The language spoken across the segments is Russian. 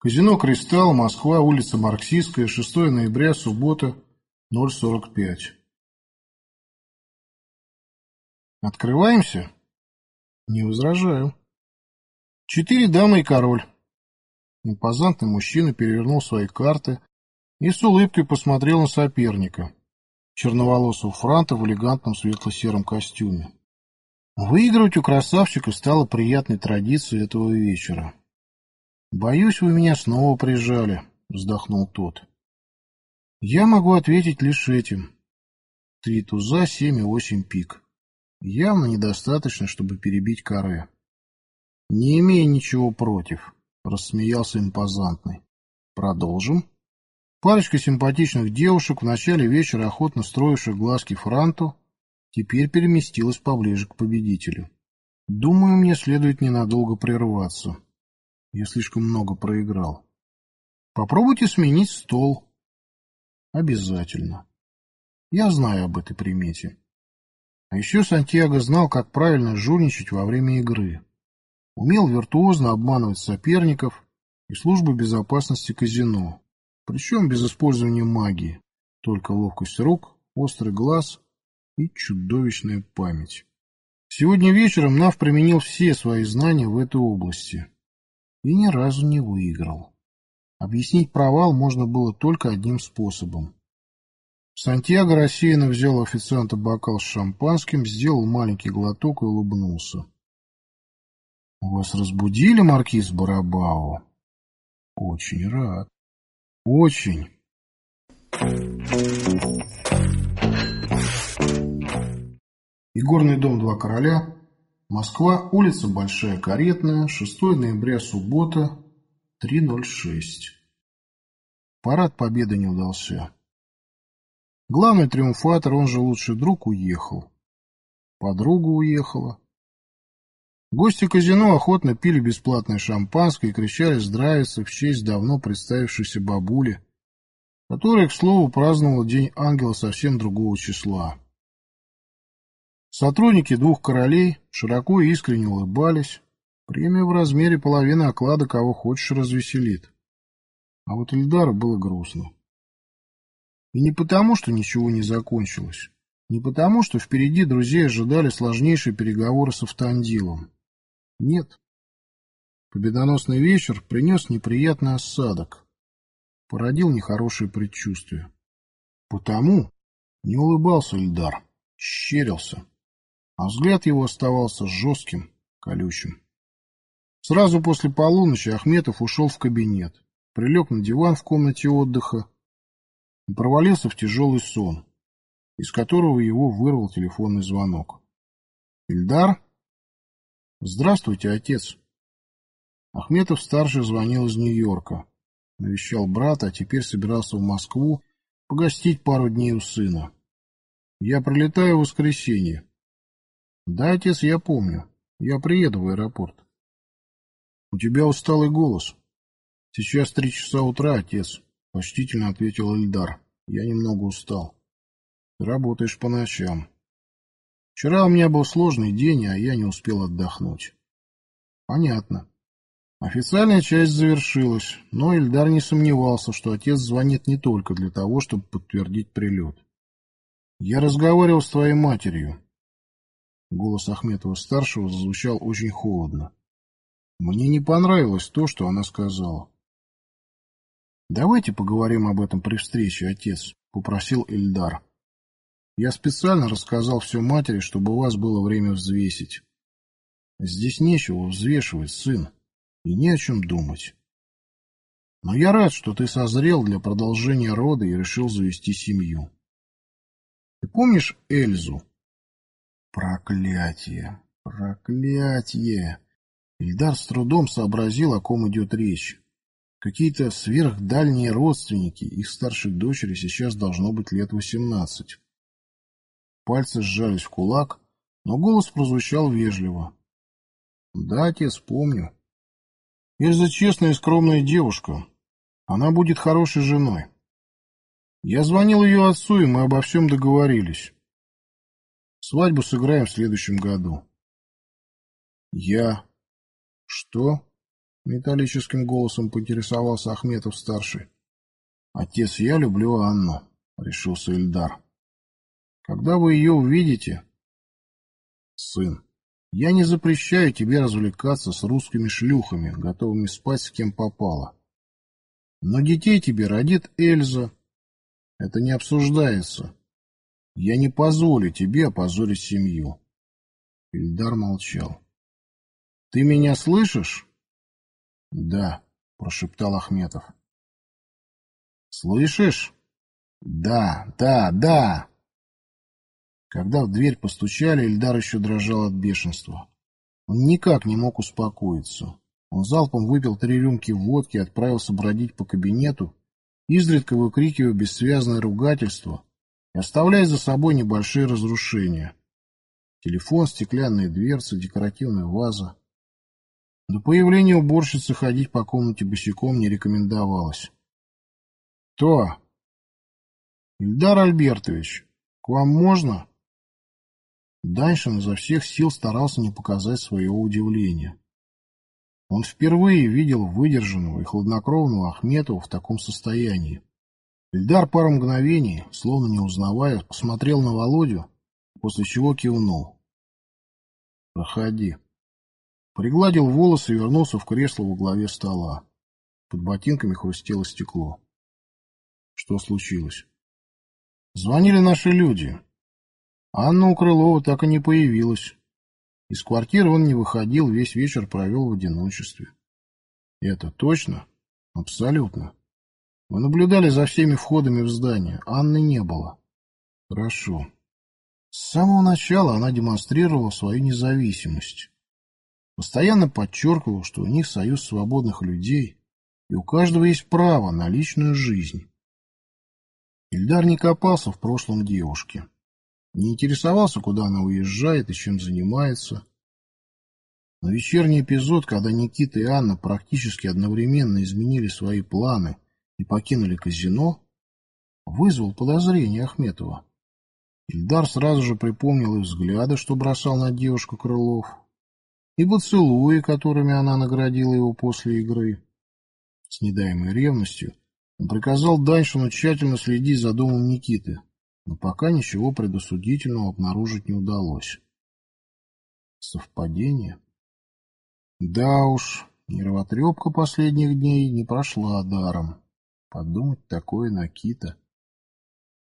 Казино «Кристалл», Москва, улица Марксистская, 6 ноября, суббота, 045. Открываемся? Не возражаю. Четыре дамы и король. Импозантный мужчина перевернул свои карты и с улыбкой посмотрел на соперника, черноволосого франта в элегантном светло-сером костюме. Выигрывать у красавчика стало приятной традицией этого вечера. «Боюсь, вы меня снова прижали», — вздохнул тот. «Я могу ответить лишь этим. Три туза, семь и восемь пик. Явно недостаточно, чтобы перебить каре». «Не имея ничего против», — рассмеялся импозантный. «Продолжим?» Парочка симпатичных девушек, в начале вечера охотно строивших глазки Франту, теперь переместилась поближе к победителю. Думаю, мне следует ненадолго прерваться. Я слишком много проиграл. Попробуйте сменить стол. Обязательно. Я знаю об этой примете. А еще Сантьяго знал, как правильно жульничать во время игры. Умел виртуозно обманывать соперников и службу безопасности казино. Причем без использования магии. Только ловкость рук, острый глаз и чудовищная память. Сегодня вечером Нав применил все свои знания в этой области и ни разу не выиграл. Объяснить провал можно было только одним способом. Сантьяго рассеянно взял у официанта бокал с шампанским, сделал маленький глоток и улыбнулся. — Вас разбудили, маркиз Барабао? — Очень рад. — Очень. Игорный дом «Два короля», Москва, улица Большая Каретная, 6 ноября, суббота, 3.06. Парад Победы не удался. Главный триумфатор, он же лучший друг, уехал. Подруга уехала. Гости казино охотно пили бесплатное шампанское и кричали здравицы в честь давно представившейся бабули, которая, к слову, праздновала День ангела совсем другого числа. Сотрудники двух королей широко и искренне улыбались. Премия в размере половины оклада кого хочешь развеселит. А вот Ильдару было грустно. И не потому, что ничего не закончилось. Не потому, что впереди друзей ожидали сложнейшие переговоры с Автандилом. Нет. Победоносный вечер принес неприятный осадок. Породил нехорошие предчувствия. Потому не улыбался Ильдар, щерился а взгляд его оставался жестким, колючим. Сразу после полуночи Ахметов ушел в кабинет, прилег на диван в комнате отдыха и провалился в тяжелый сон, из которого его вырвал телефонный звонок. «Ильдар?» «Здравствуйте, отец». Ахметов-старший звонил из Нью-Йорка, навещал брата, а теперь собирался в Москву погостить пару дней у сына. «Я прилетаю в воскресенье. Да, отец, я помню. Я приеду в аэропорт. У тебя усталый голос. Сейчас три часа утра, отец, почтительно ответил Эльдар. Я немного устал. Работаешь по ночам. Вчера у меня был сложный день, а я не успел отдохнуть. Понятно. Официальная часть завершилась, но Эльдар не сомневался, что отец звонит не только для того, чтобы подтвердить прилет. Я разговаривал с твоей матерью. Голос Ахметова-старшего зазвучал очень холодно. Мне не понравилось то, что она сказала. «Давайте поговорим об этом при встрече, отец», — попросил Эльдар. «Я специально рассказал все матери, чтобы у вас было время взвесить. Здесь нечего взвешивать, сын, и не о чем думать. Но я рад, что ты созрел для продолжения рода и решил завести семью. Ты помнишь Эльзу, Проклятие! Проклятие! Ильдар с трудом сообразил, о ком идет речь. Какие-то сверхдальние родственники, их старшей дочери сейчас должно быть лет восемнадцать. Пальцы сжались в кулак, но голос прозвучал вежливо. — Да, отец, помню. Эльза честная и скромная девушка. Она будет хорошей женой. Я звонил ее отцу, и мы обо всем договорились. Свадьбу сыграем в следующем году. Я... Что? Металлическим голосом поинтересовался Ахметов-старший. Отец, я люблю Анну, решился Ильдар. Когда вы ее увидите... Сын, я не запрещаю тебе развлекаться с русскими шлюхами, готовыми спать с кем попало. Но детей тебе родит Эльза. Это не обсуждается. Я не позволю тебе опозорить семью. Ильдар молчал. — Ты меня слышишь? — Да, — прошептал Ахметов. — Слышишь? — Да, да, да. Когда в дверь постучали, Ильдар еще дрожал от бешенства. Он никак не мог успокоиться. Он залпом выпил три рюмки водки отправился бродить по кабинету, изредка выкрикивая бессвязное ругательство оставляя за собой небольшие разрушения. Телефон, стеклянные дверцы, декоративная ваза. До появления уборщицы ходить по комнате босиком не рекомендовалось. «Кто?» «Ильдар Альбертович, к вам можно?» Даньшин изо всех сил старался не показать своего удивления. Он впервые видел выдержанного и хладнокровного Ахметова в таком состоянии. Ильдар пару мгновений, словно не узнавая, посмотрел на Володю, после чего кивнул. «Проходи». Пригладил волосы и вернулся в кресло во главе стола. Под ботинками хрустело стекло. Что случилось? Звонили наши люди. Анна у Крылова так и не появилась. Из квартиры он не выходил, весь вечер провел в одиночестве. Это точно? Абсолютно. Мы наблюдали за всеми входами в здание. Анны не было. Хорошо. С самого начала она демонстрировала свою независимость. Постоянно подчеркивала, что у них союз свободных людей, и у каждого есть право на личную жизнь. Ильдар не копался в прошлом девушки. Не интересовался, куда она уезжает и чем занимается. Но вечерний эпизод, когда Никита и Анна практически одновременно изменили свои планы и покинули казино, вызвал подозрение Ахметова. Ильдар сразу же припомнил и взгляды, что бросал на девушку Крылов, и поцелуи, которыми она наградила его после игры. С недаемой ревностью он приказал Даньшину тщательно следить за домом Никиты, но пока ничего предосудительного обнаружить не удалось. Совпадение? Да уж, нервотрепка последних дней не прошла даром. Подумать такое Накита.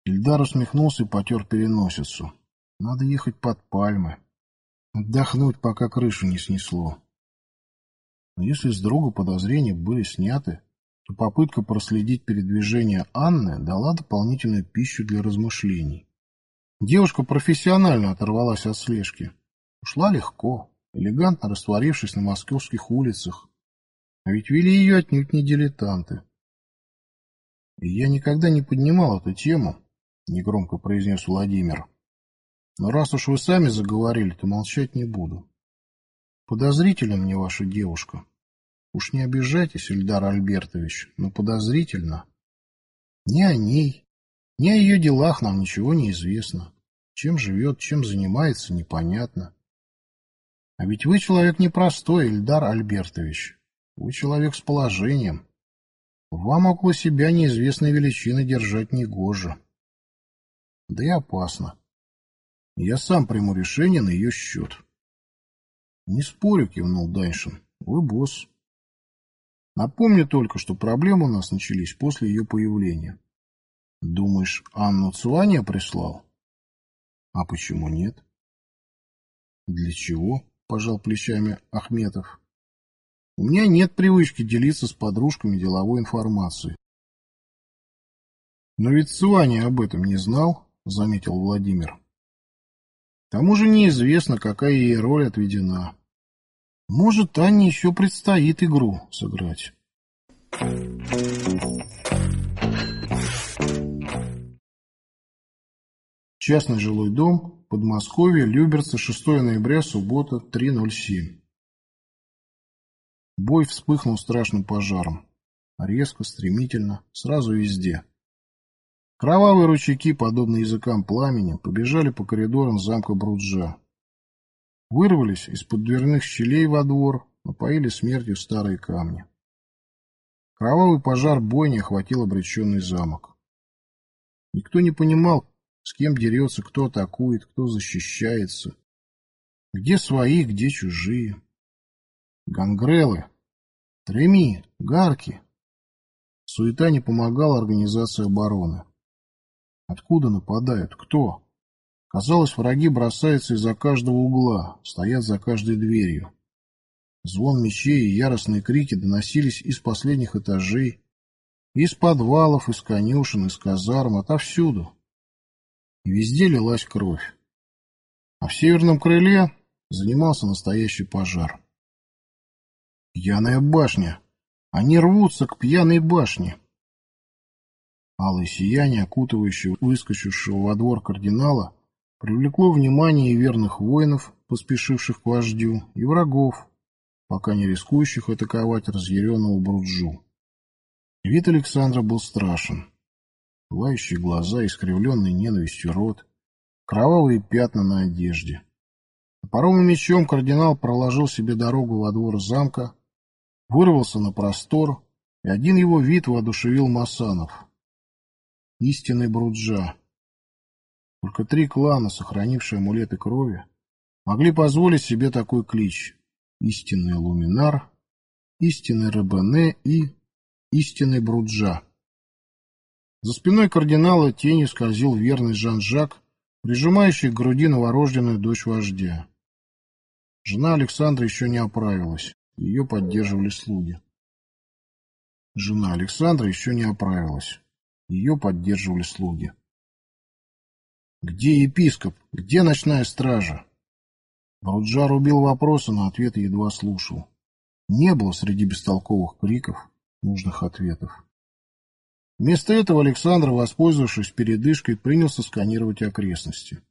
Ильдар усмехнулся и потер переносицу. Надо ехать под пальмы. Отдохнуть, пока крышу не снесло. Но если с друга подозрения были сняты, то попытка проследить передвижение Анны дала дополнительную пищу для размышлений. Девушка профессионально оторвалась от слежки. Ушла легко, элегантно растворившись на московских улицах. А ведь вели ее отнюдь не дилетанты. Я никогда не поднимал эту тему, негромко произнес Владимир. Но раз уж вы сами заговорили, то молчать не буду. Подозрительна мне ваша девушка. Уж не обижайтесь, Ильдар Альбертович, но подозрительно. Ни о ней, ни о ее делах нам ничего не известно. Чем живет, чем занимается, непонятно. А ведь вы человек непростой, Ильдар Альбертович. Вы человек с положением. Вам около себя неизвестной величины держать негоже. Да и опасно. Я сам приму решение на ее счет. Не спорю, кивнул Дайшин. Вы босс. Напомню только, что проблемы у нас начались после ее появления. Думаешь, Анну Цуания прислал? А почему нет? Для чего? Пожал плечами Ахметов. У меня нет привычки делиться с подружками деловой информацией. Но ведь Цуания об этом не знал, заметил Владимир. К тому же неизвестно, какая ей роль отведена. Может, Анне еще предстоит игру сыграть. Частный жилой дом, Подмосковье, Люберцы, 6 ноября, суббота, 3.07. Бой вспыхнул страшным пожаром. Резко, стремительно, сразу везде. Кровавые ручейки, подобно языкам пламени, побежали по коридорам замка Бруджа вырвались из-под дверных щелей во двор напоили смертью старые камни. Кровавый пожар бойни охватил обреченный замок. Никто не понимал, с кем дерется, кто атакует, кто защищается. Где свои, где чужие. Гангрелы, треми, гарки. Суета не помогала организации обороны. Откуда нападают? Кто? Казалось, враги бросаются из-за каждого угла, стоят за каждой дверью. Звон мечей и яростные крики доносились из последних этажей, из подвалов, из конюшен, из казарм, отовсюду. И везде лилась кровь. А в северном крыле занимался настоящий пожар. Пьяная башня. Они рвутся к пьяной башне. Алое сияние, окутывающее выскочившего во двор кардинала, привлекло внимание и верных воинов, поспешивших к вождю, и врагов, пока не рискующих атаковать разъяренного Бруджу. Вид Александра был страшен. Лающие глаза, искривленный ненавистью рот, кровавые пятна на одежде. Топором и мечом кардинал проложил себе дорогу во двор замка, вырвался на простор, и один его вид воодушевил Масанов. Истинный Бруджа. Только три клана, сохранившие амулеты крови, могли позволить себе такой клич. Истинный Луминар, истинный Рабене и истинный Бруджа. За спиной кардинала тенью скользил верный Жан-Жак, прижимающий к груди новорожденную дочь вождя. Жена Александра еще не оправилась, ее поддерживали слуги. Жена Александра еще не оправилась, ее поддерживали слуги. Где епископ? Где ночная стража? Бруджар убил вопросы, но ответы едва слушал. Не было среди бестолковых криков нужных ответов. Вместо этого Александр, воспользовавшись передышкой, принялся сканировать окрестности.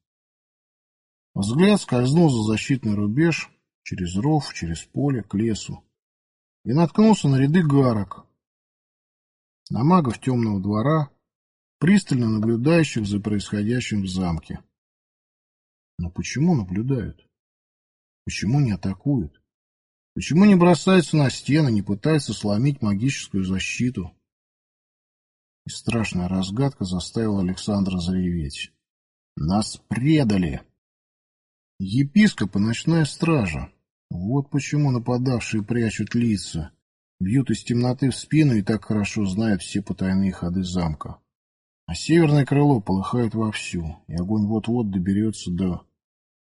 Взгляд скользнул за защитный рубеж, через ров, через поле, к лесу, и наткнулся на ряды гарок, на магов темного двора, пристально наблюдающих за происходящим в замке. Но почему наблюдают? Почему не атакуют? Почему не бросаются на стены, не пытаются сломить магическую защиту? И страшная разгадка заставила Александра зареветь. Нас предали! Епископ и ночная стража. Вот почему нападавшие прячут лица, бьют из темноты в спину и так хорошо знают все потайные ходы замка. А северное крыло полыхает вовсю, и огонь вот-вот доберется до...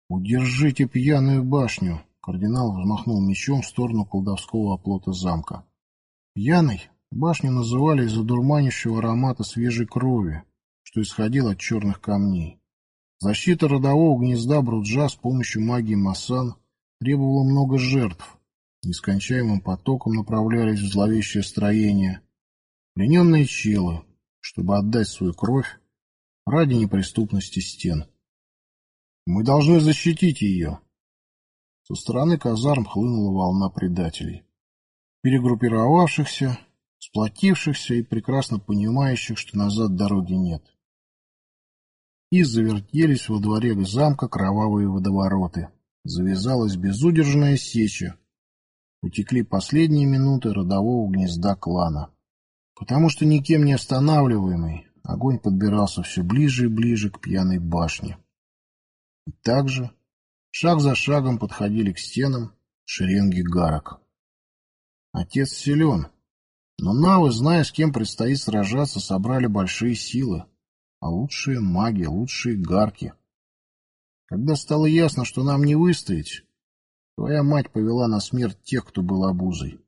«Удержите пьяную башню!» Кардинал взмахнул мечом в сторону колдовского оплота замка. Пьяной башню называли из-за дурманящего аромата свежей крови, что исходил от черных камней. Защита родового гнезда Бруджа с помощью магии Массан требовала много жертв. Нескончаемым потоком направлялись в зловещее строение. Плененные челы, чтобы отдать свою кровь ради неприступности стен. Мы должны защитить ее. Со стороны казарм хлынула волна предателей. Перегруппировавшихся, сплотившихся и прекрасно понимающих, что назад дороги нет. И завертелись во дворе замка кровавые водовороты. Завязалась безудержная сеча. Утекли последние минуты родового гнезда клана потому что никем не останавливаемый огонь подбирался все ближе и ближе к пьяной башне. И также шаг за шагом подходили к стенам шеренги гарок. Отец силен, но навы, зная, с кем предстоит сражаться, собрали большие силы, а лучшие маги, лучшие гарки. Когда стало ясно, что нам не выстоять, твоя мать повела на смерть тех, кто был обузой.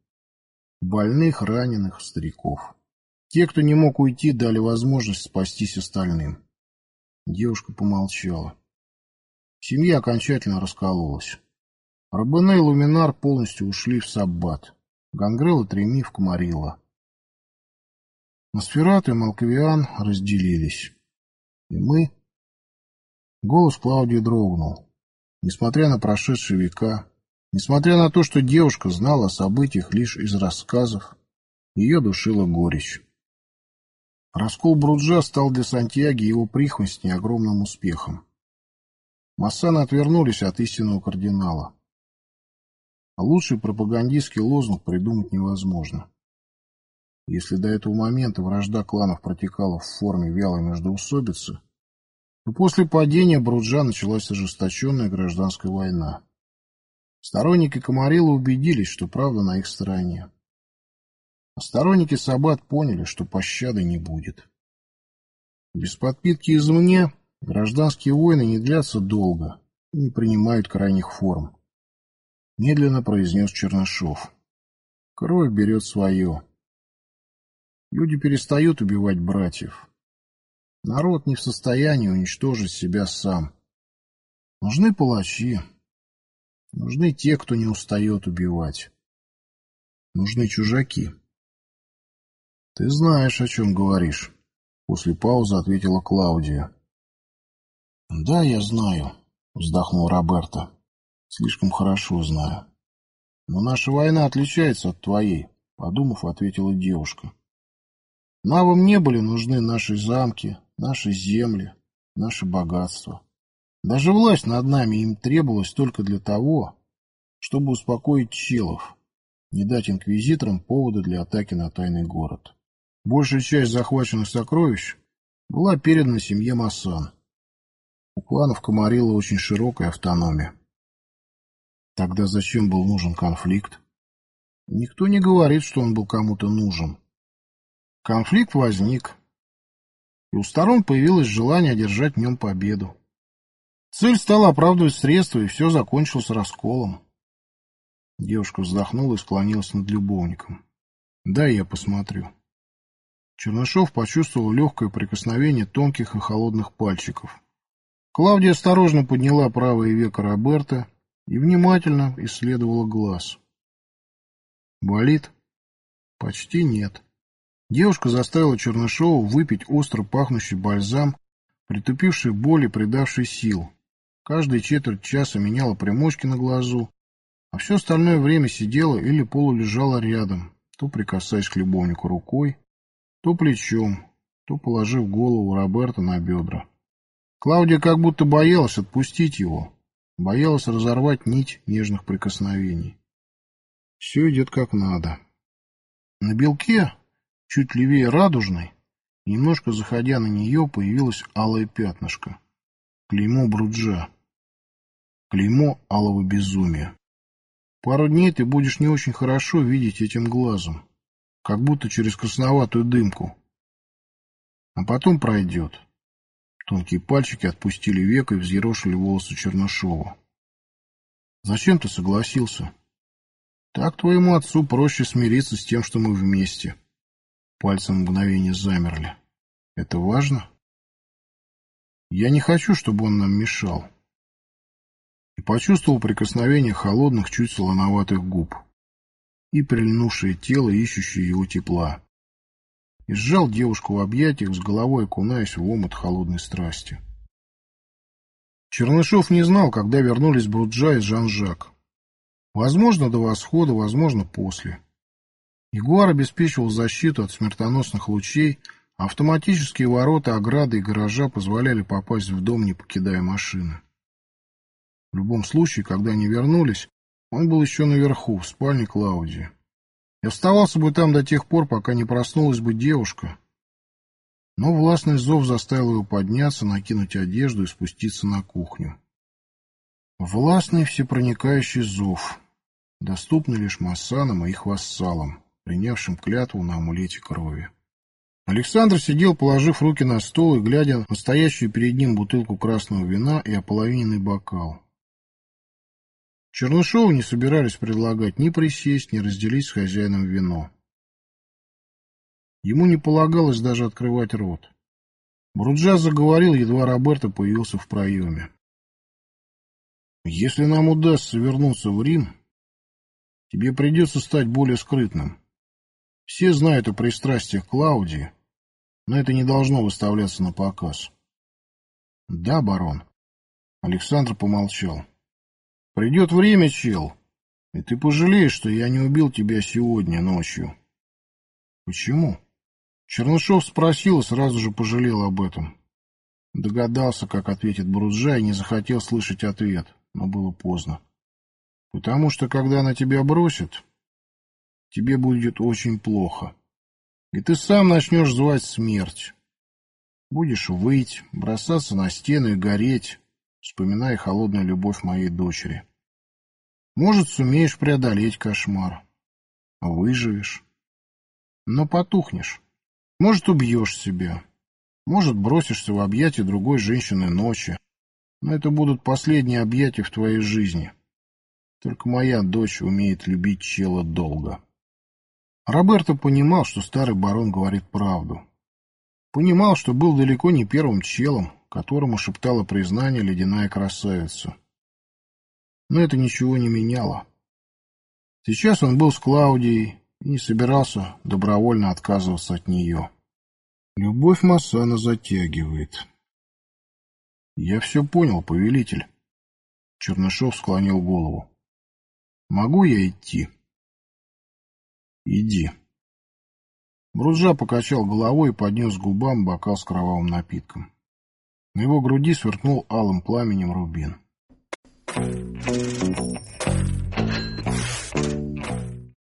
Больных, раненых, стариков. Те, кто не мог уйти, дали возможность спастись остальным. Девушка помолчала. Семья окончательно раскололась. Рабене и Луминар полностью ушли в Саббат. Гангрел и Треми в. Носферат и Малковиан разделились. И мы... Голос Клаудии дрогнул. Несмотря на прошедшие века, несмотря на то, что девушка знала о событиях лишь из рассказов, ее душила горечь. Раскол Бруджа стал для Сантьяги его прихвостней огромным успехом. Массаны отвернулись от истинного кардинала. А лучший пропагандистский лозунг придумать невозможно. Если до этого момента вражда кланов протекала в форме вялой междоусобицы, то после падения Бруджа началась ожесточенная гражданская война. Сторонники Комарила убедились, что правда на их стороне. А сторонники Сабат поняли, что пощады не будет. Без подпитки извне гражданские войны не длятся долго и не принимают крайних форм. Медленно произнес Чернышов. Кровь берет свое. Люди перестают убивать братьев. Народ не в состоянии уничтожить себя сам. Нужны палачи. Нужны те, кто не устает убивать. Нужны чужаки. Ты знаешь, о чем говоришь. После паузы ответила Клаудия. Да, я знаю, вздохнул Роберто. Слишком хорошо знаю. Но наша война отличается от твоей, подумав, ответила девушка. Навам не были нужны наши замки, наши земли, наши богатства. Даже власть над нами им требовалась только для того, чтобы успокоить челов, не дать инквизиторам повода для атаки на тайный город. Большая часть захваченных сокровищ была передана семье Массан. У кланов Комарила очень широкая автономия. Тогда зачем был нужен конфликт? Никто не говорит, что он был кому-то нужен. Конфликт возник, и у сторон появилось желание одержать в нем победу. Цель стала оправдывать средства, и все закончилось расколом. Девушка вздохнула и склонилась над любовником. «Дай я посмотрю». Чернышов почувствовал легкое прикосновение тонких и холодных пальчиков. Клавдия осторожно подняла правое веко Роберта и внимательно исследовала глаз. «Болит?» «Почти нет». Девушка заставила Чернышова выпить остро пахнущий бальзам, притупивший боль и придавший сил. Каждые четверть часа меняла примочки на глазу, а все остальное время сидела или полулежала рядом, то прикасаясь к любовнику рукой, то плечом, то положив голову Роберта на бедра. Клаудия как будто боялась отпустить его, боялась разорвать нить нежных прикосновений. Все идет как надо. На белке Чуть левее радужной, немножко заходя на нее, появилось алое пятнышко. Клеймо Бруджа. Клеймо алого безумия. Пару дней ты будешь не очень хорошо видеть этим глазом, как будто через красноватую дымку. А потом пройдет. Тонкие пальчики отпустили век и взъерошили волосы Чернышова. Зачем ты согласился? Так твоему отцу проще смириться с тем, что мы вместе. Пальцы мгновение замерли. Это важно? Я не хочу, чтобы он нам мешал. И почувствовал прикосновение холодных, чуть солоноватых губ и прильнувшее тело, ищущее его тепла. И сжал девушку в объятиях, с головой окунаясь в омут холодной страсти. Чернышов не знал, когда вернулись Бруджа и Жан-Жак. Возможно, до восхода, возможно, после. Ягуар обеспечивал защиту от смертоносных лучей, а автоматические ворота, ограды и гаража позволяли попасть в дом, не покидая машины. В любом случае, когда они вернулись, он был еще наверху, в спальне Клаудии. И оставался бы там до тех пор, пока не проснулась бы девушка. Но властный зов заставил его подняться, накинуть одежду и спуститься на кухню. Властный всепроникающий зов, доступный лишь массанам и их вассалам принявшим клятву на амулете крови. Александр сидел, положив руки на стол и глядя на стоящую перед ним бутылку красного вина и ополовиненный бокал. Чернышову не собирались предлагать ни присесть, ни разделить с хозяином вино. Ему не полагалось даже открывать рот. Бруджа заговорил, едва Роберто появился в проеме. «Если нам удастся вернуться в Рим, тебе придется стать более скрытным. Все знают о пристрастиях Клаудии, но это не должно выставляться на показ. Да, барон. Александр помолчал. Придет время, чел, и ты пожалеешь, что я не убил тебя сегодня ночью. Почему? Чернышов спросил и сразу же пожалел об этом. Догадался, как ответит Бруджа, и не захотел слышать ответ, но было поздно. Потому что, когда она тебя бросит, тебе будет очень плохо. И ты сам начнешь звать смерть. Будешь выть, бросаться на стену и гореть, вспоминая холодную любовь моей дочери. Может, сумеешь преодолеть кошмар. Выживешь. Но потухнешь. Может, убьешь себя. Может, бросишься в объятия другой женщины ночи. Но это будут последние объятия в твоей жизни. Только моя дочь умеет любить чела долго. Роберто понимал, что старый барон говорит правду. Понимал, что был далеко не первым челом, которому шептала признание ледяная красавица. Но это ничего не меняло. Сейчас он был с Клаудией и не собирался добровольно отказываться от нее. Любовь Массана затягивает. Я все понял, повелитель. Чернышов склонил голову. Могу я идти? Иди. Брузжа покачал головой и поднес губам бокал с кровавым напитком. На его груди сверкнул алым пламенем рубин. Thank you.